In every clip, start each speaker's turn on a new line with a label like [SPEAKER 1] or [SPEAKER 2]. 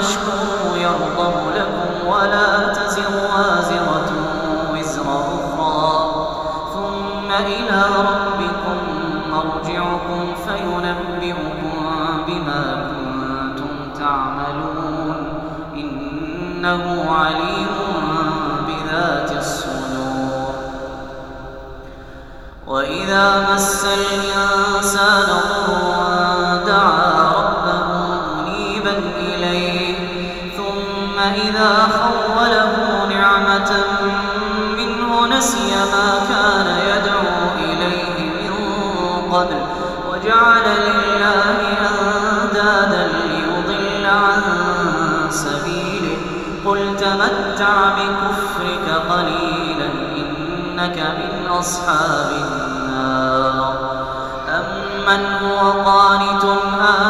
[SPEAKER 1] تشكروا يرضه لكم ولا تزر وازرة وزر أخرى. ثم إلى ربكم مرجعكم فينبئكم بما كنتم تعملون. إنه عليم بذات الصدور. وإذا مس الإنسان ضر دعا أصحاب النار أمن هو قانت آناء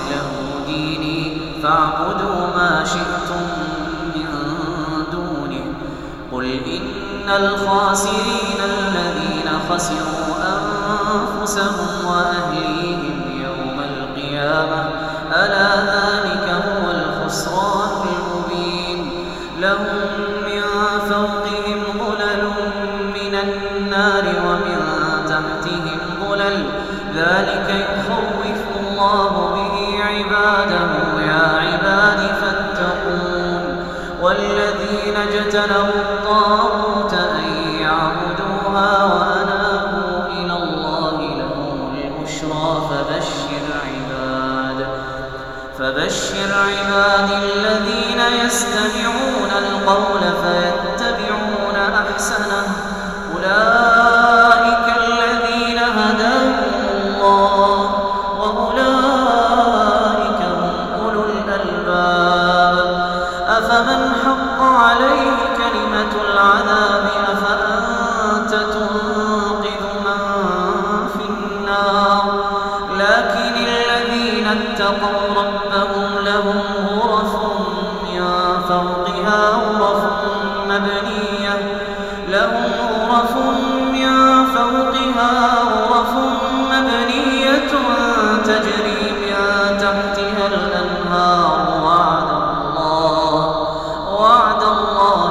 [SPEAKER 1] الخاسرين الذين خسروا أنفسهم وأهليهم يوم القيامة. ألا ذلك هو الخسران المبين. لهم من فوقهم ظلل من النار ومن تحتهم ظلل. ذلك يخوف الله به عباده. يا عباد فاتقون. والذين اجتنبوا فبشر عباد الذين يستمعون القول فيتبعون أحسنه. أولئك فوقها غرف مبنية. لهم غرف من فوقها غرف مبنية تجري من تحتها الأنهار. وعد الله وعد الله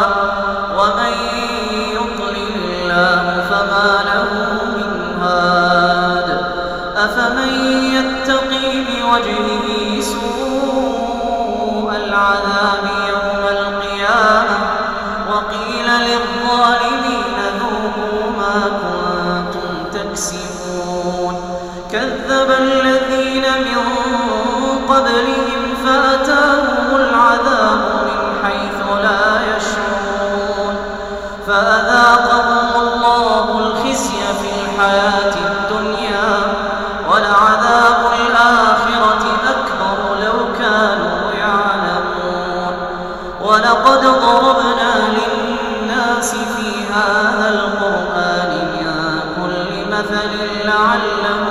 [SPEAKER 1] فأذاقهم الله الخزي في الحياة الدنيا ولعذاب الآخرة أكبر لو كانوا يعلمون. ولقد ضربنا للناس في هذا القرآن كل مثل لعلهم